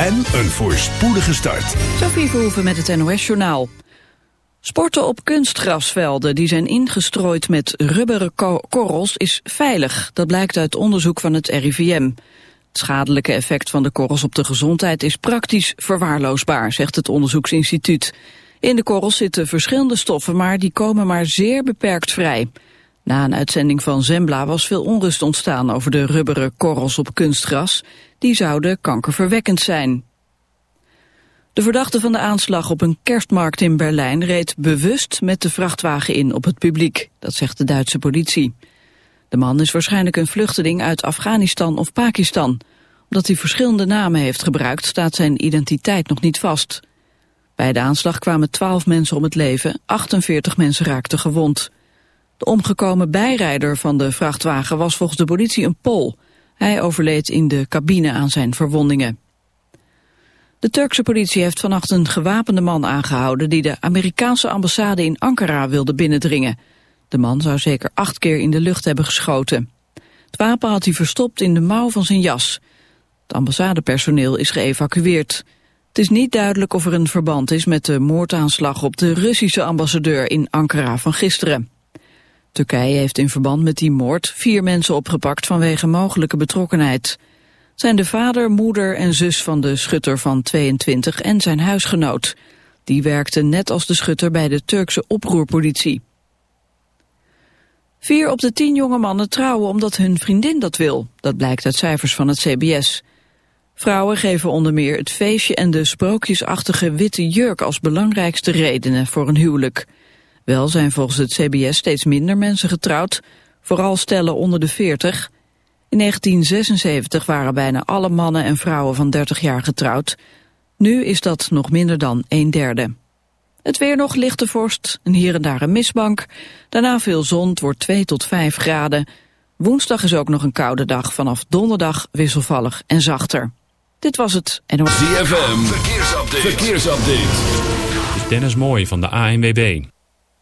en een voorspoedige start. Sophie Verhoeven met het NOS-journaal. Sporten op kunstgrasvelden die zijn ingestrooid met rubberen korrels is veilig. Dat blijkt uit onderzoek van het RIVM. Het schadelijke effect van de korrels op de gezondheid is praktisch verwaarloosbaar, zegt het onderzoeksinstituut. In de korrels zitten verschillende stoffen, maar die komen maar zeer beperkt vrij. Na een uitzending van Zembla was veel onrust ontstaan over de rubberen korrels op kunstgras. Die zouden kankerverwekkend zijn. De verdachte van de aanslag op een kerstmarkt in Berlijn reed bewust met de vrachtwagen in op het publiek. Dat zegt de Duitse politie. De man is waarschijnlijk een vluchteling uit Afghanistan of Pakistan. Omdat hij verschillende namen heeft gebruikt staat zijn identiteit nog niet vast. Bij de aanslag kwamen 12 mensen om het leven, 48 mensen raakten gewond. De omgekomen bijrijder van de vrachtwagen was volgens de politie een Pool. Hij overleed in de cabine aan zijn verwondingen. De Turkse politie heeft vannacht een gewapende man aangehouden... die de Amerikaanse ambassade in Ankara wilde binnendringen. De man zou zeker acht keer in de lucht hebben geschoten. Het wapen had hij verstopt in de mouw van zijn jas. Het ambassadepersoneel is geëvacueerd. Het is niet duidelijk of er een verband is met de moordaanslag... op de Russische ambassadeur in Ankara van gisteren. Turkije heeft in verband met die moord vier mensen opgepakt vanwege mogelijke betrokkenheid. Zijn de vader, moeder en zus van de schutter van 22 en zijn huisgenoot. Die werkten net als de schutter bij de Turkse oproerpolitie. Vier op de tien jonge mannen trouwen omdat hun vriendin dat wil. Dat blijkt uit cijfers van het CBS. Vrouwen geven onder meer het feestje en de sprookjesachtige witte jurk als belangrijkste redenen voor een huwelijk. Wel zijn volgens het CBS steeds minder mensen getrouwd, vooral stellen onder de 40. In 1976 waren bijna alle mannen en vrouwen van 30 jaar getrouwd. Nu is dat nog minder dan een derde. Het weer nog lichte vorst en hier en daar een mistbank. Daarna veel zon, het wordt 2 tot 5 graden. Woensdag is ook nog een koude dag, vanaf donderdag wisselvallig en zachter. Dit was het. En... ZFM, verkeersupdate. verkeersupdate. Dennis Mooi van de ANWB.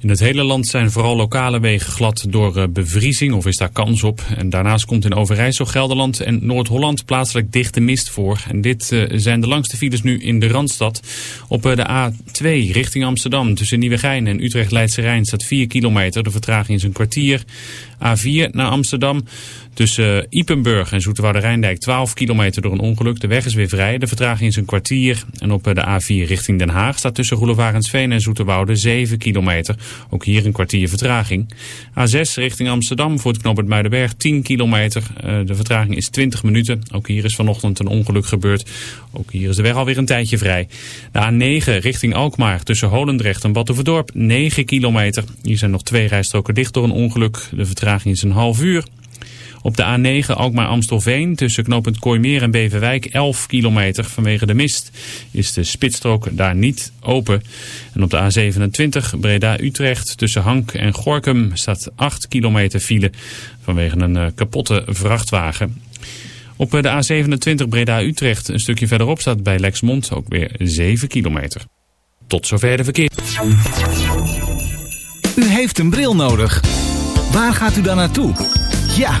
In het hele land zijn vooral lokale wegen glad door eh, bevriezing of is daar kans op. En daarnaast komt in Overijssel, Gelderland en Noord-Holland plaatselijk dichte mist voor. En dit eh, zijn de langste files nu in de Randstad. Op eh, de A2 richting Amsterdam tussen Nieuwegein en Utrecht-Leidse Rijn staat 4 kilometer. De vertraging is een kwartier. A4 naar Amsterdam Tussen Ipenburg en Zoeterwoude Rijndijk 12 kilometer door een ongeluk. De weg is weer vrij. De vertraging is een kwartier. En op de A4 richting Den Haag staat tussen Roelevarensveen en Zoeterwoude 7 kilometer. Ook hier een kwartier vertraging. A6 richting Amsterdam voor het knooppunt Muidenberg 10 kilometer. Eh, de vertraging is 20 minuten. Ook hier is vanochtend een ongeluk gebeurd. Ook hier is de weg alweer een tijdje vrij. De A9 richting Alkmaar tussen Holendrecht en Batuverdorp 9 kilometer. Hier zijn nog twee rijstroken dicht door een ongeluk. De vertraging is een half uur. Op de A9 Alkmaar-Amstelveen tussen knooppunt Kooimeer en Beverwijk 11 kilometer vanwege de mist is de spitsstrook daar niet open. En op de A27 Breda-Utrecht tussen Hank en Gorkum staat 8 kilometer file vanwege een eh, kapotte vrachtwagen. Op eh, de A27 Breda-Utrecht een stukje verderop staat bij Lexmond ook weer 7 kilometer. Tot zover de verkeer. U heeft een bril nodig. Waar gaat u dan naartoe? Ja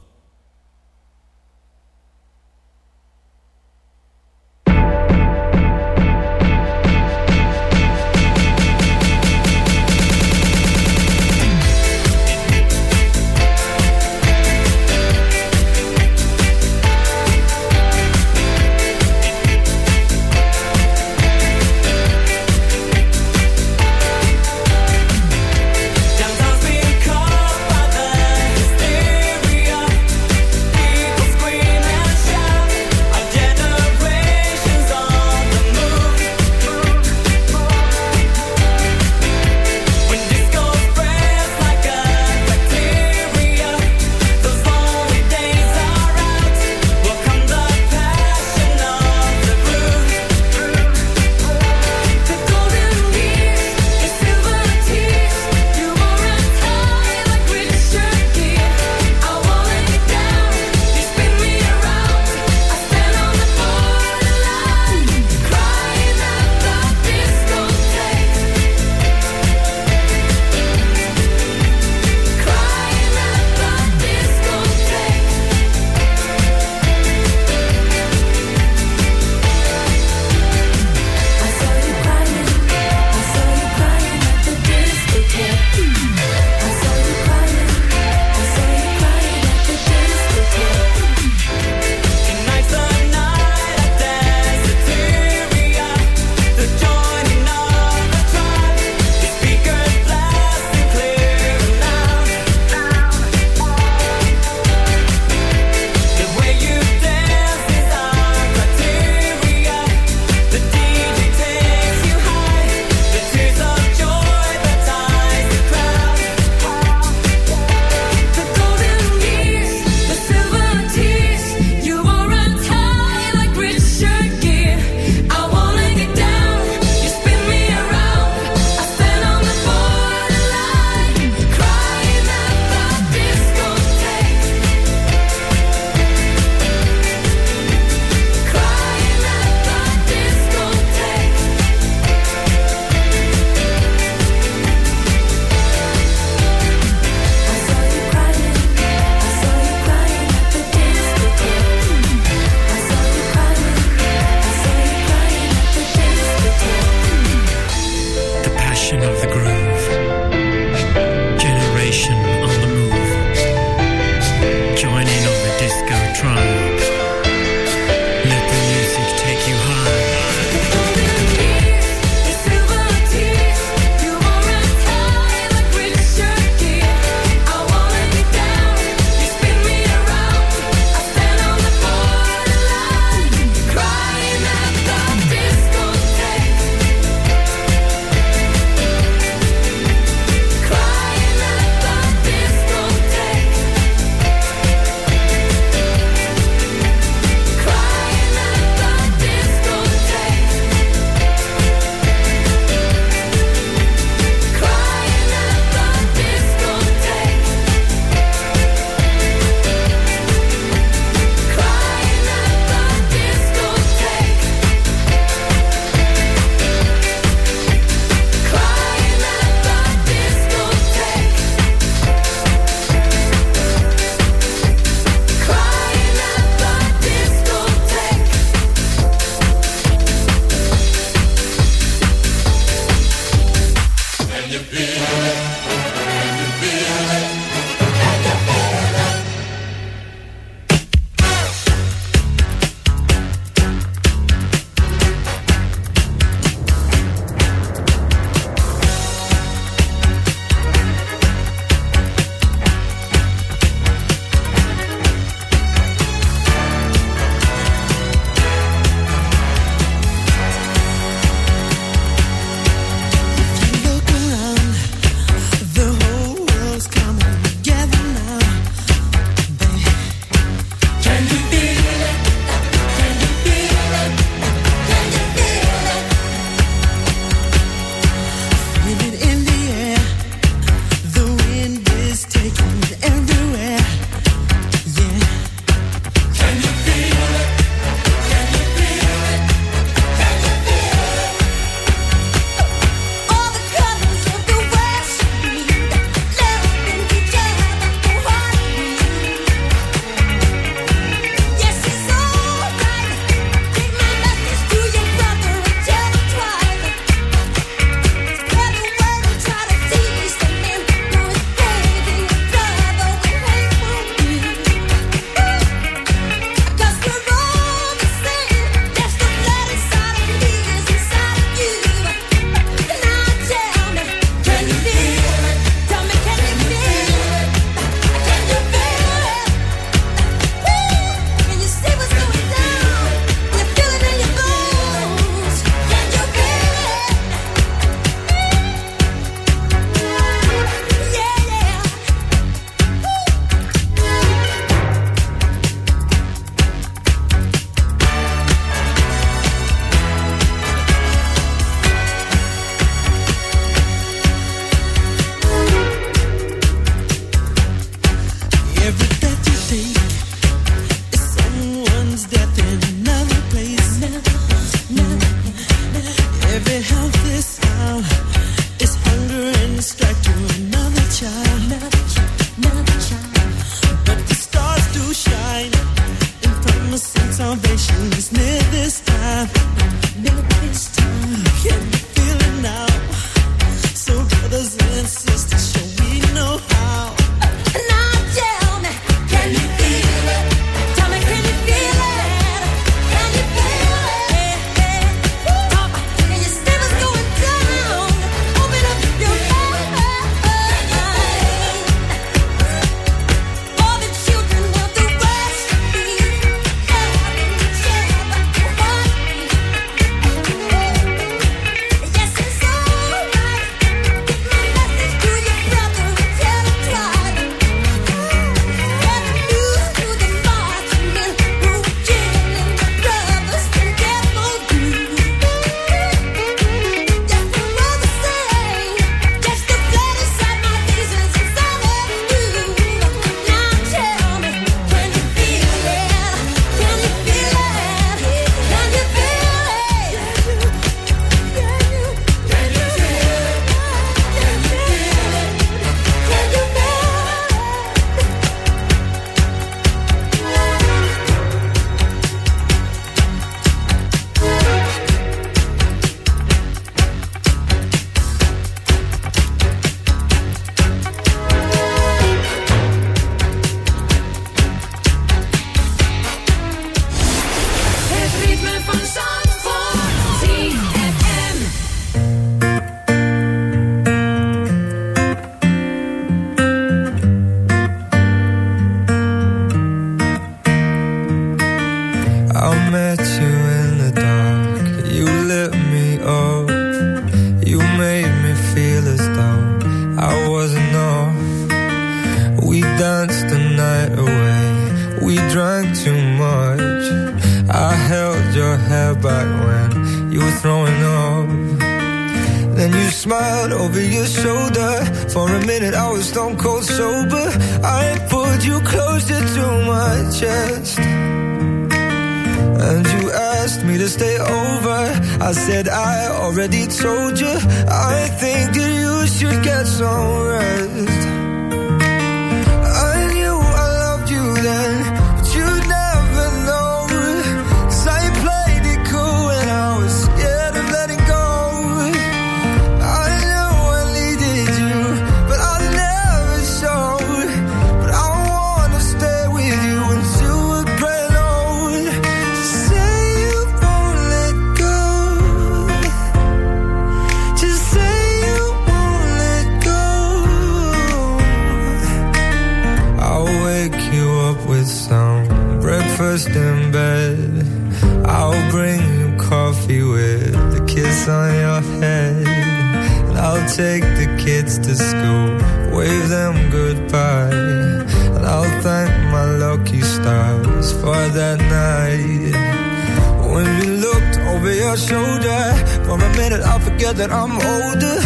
I'm older.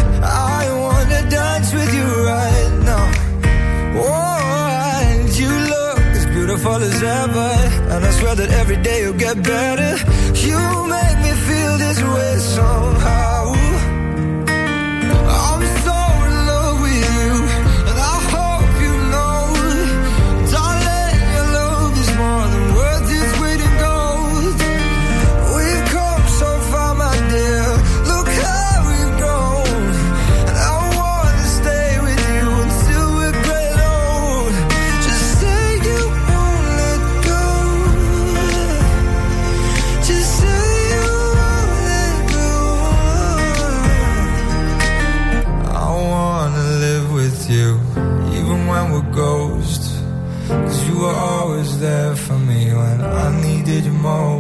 I wanna dance with you right now. Oh, and you look as beautiful as ever. And I swear that every day you'll get better. You make me feel this way somehow. more.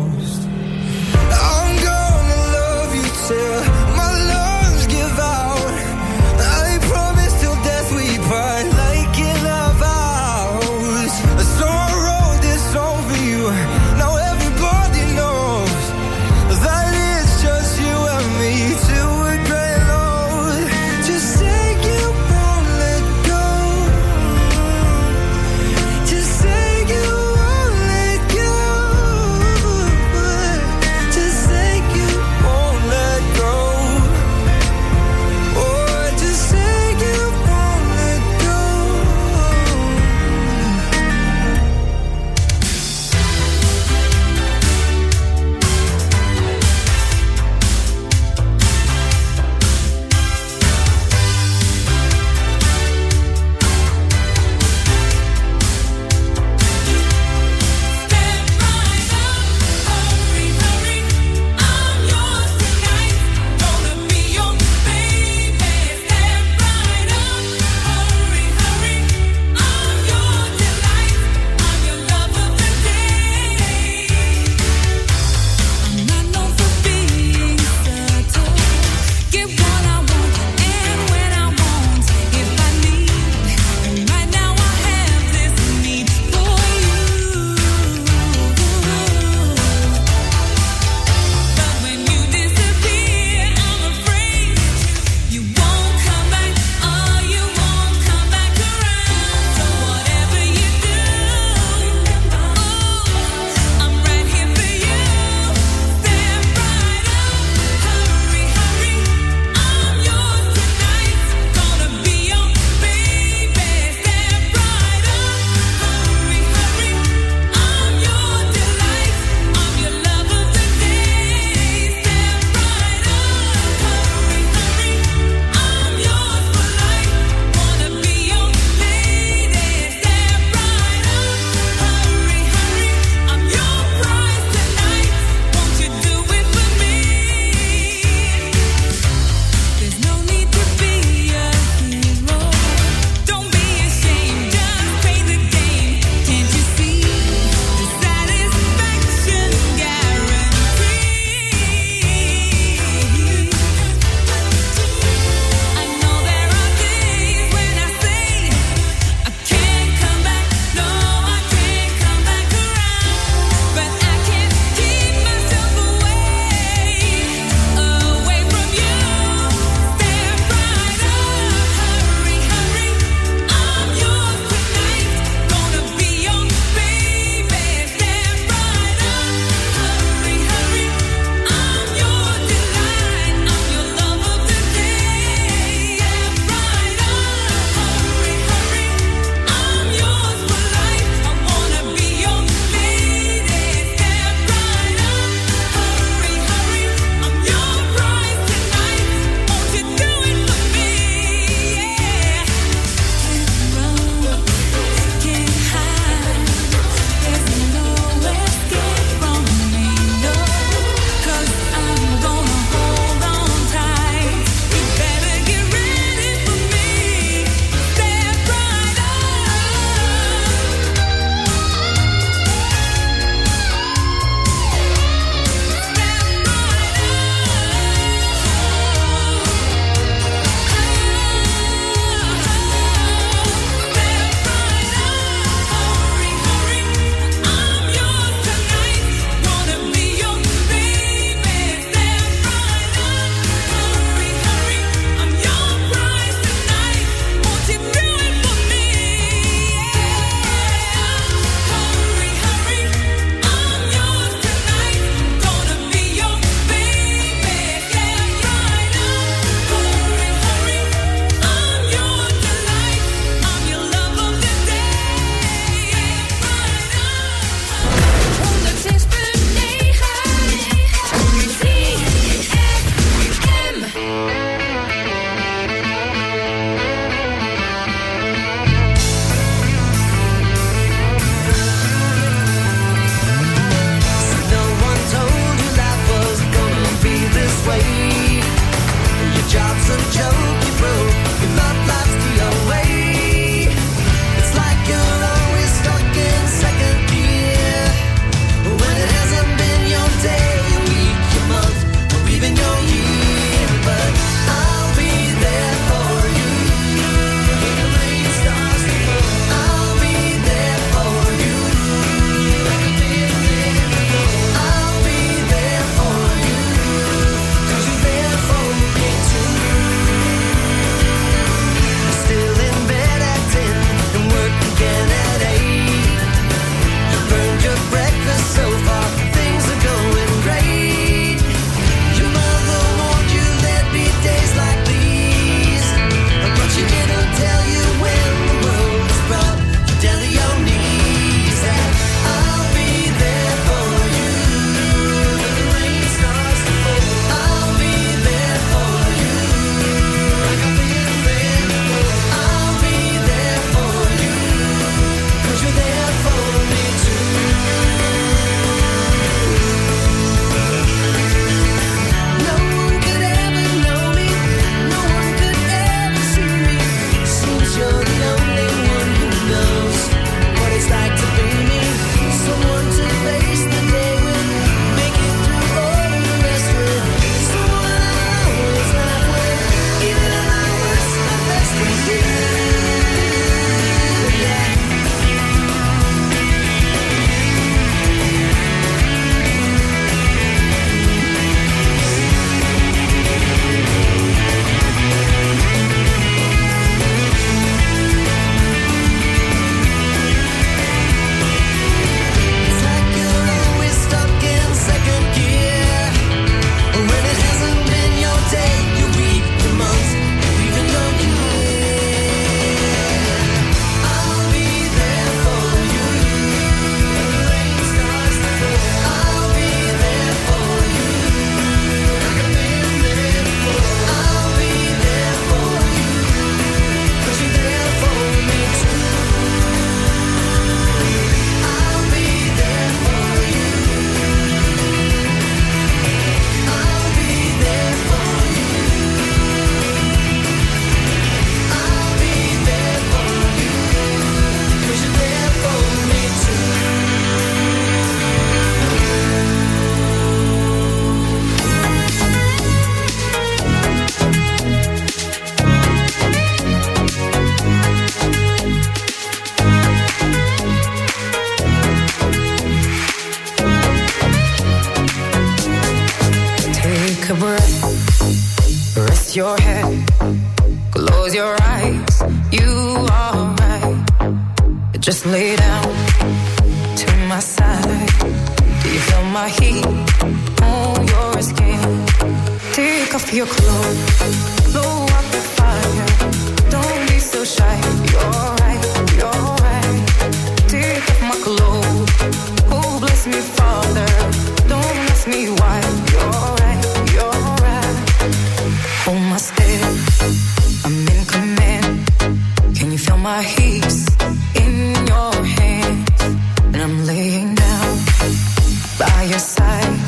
your side.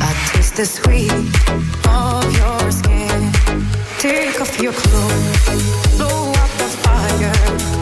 I taste the sweet of your skin. Take off your clothes, blow up the fire.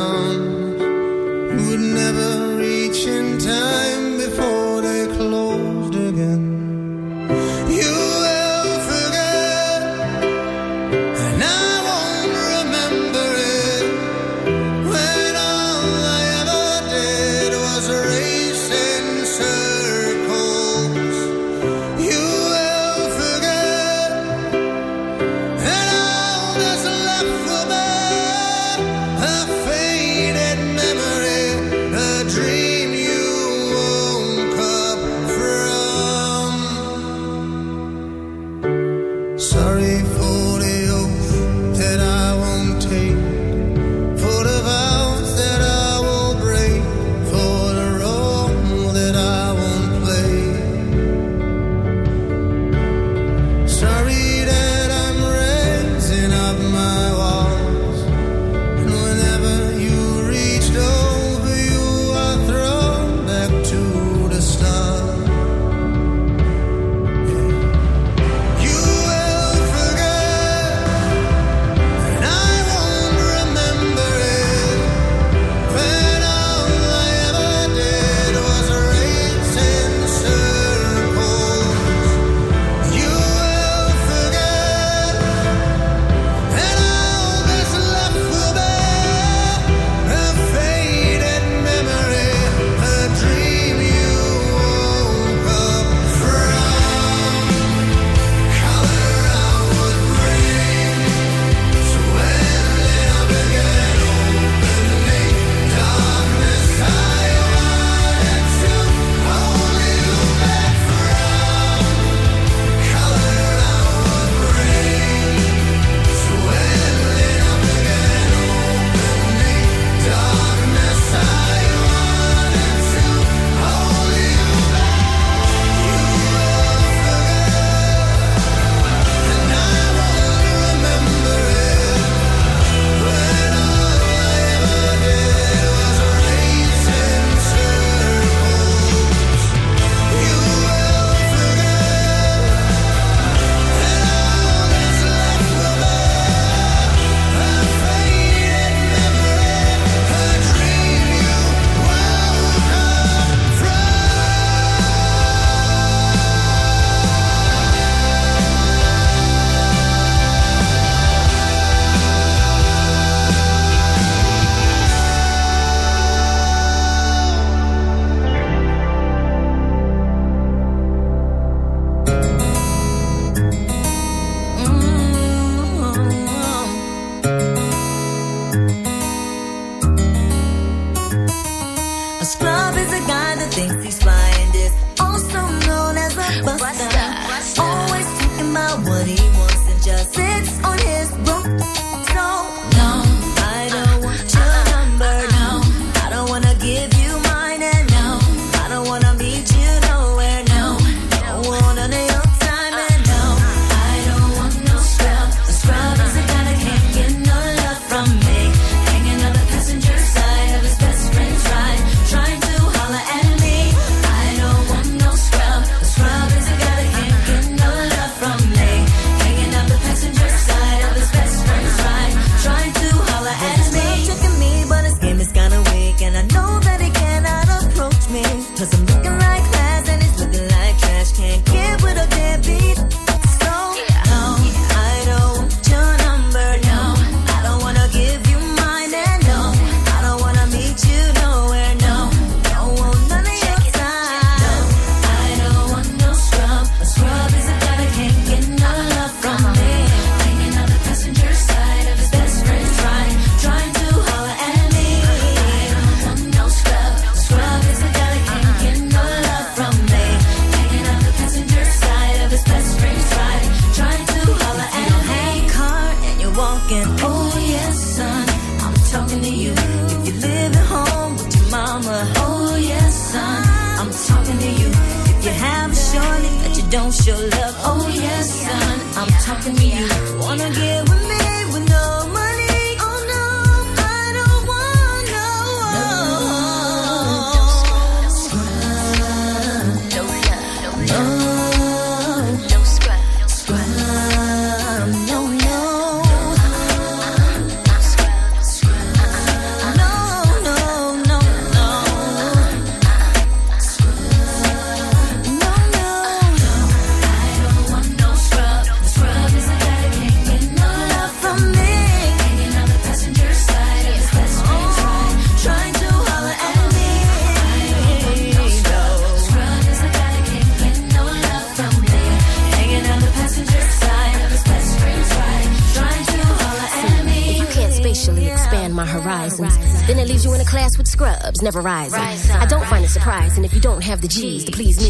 arms Would never reach in time never rising. Rise I don't find it surprising if you don't have the G's to please me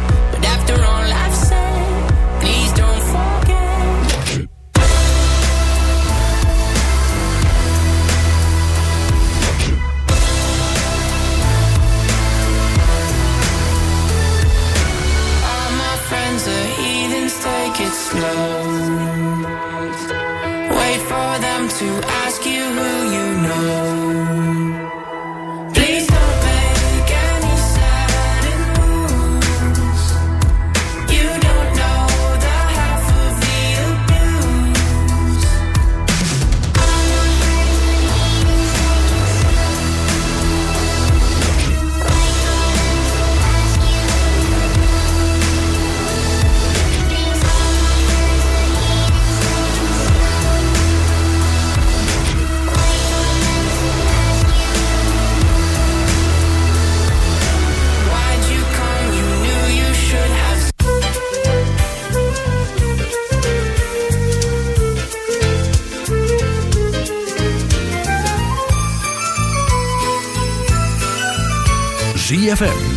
Wait for them to ask you.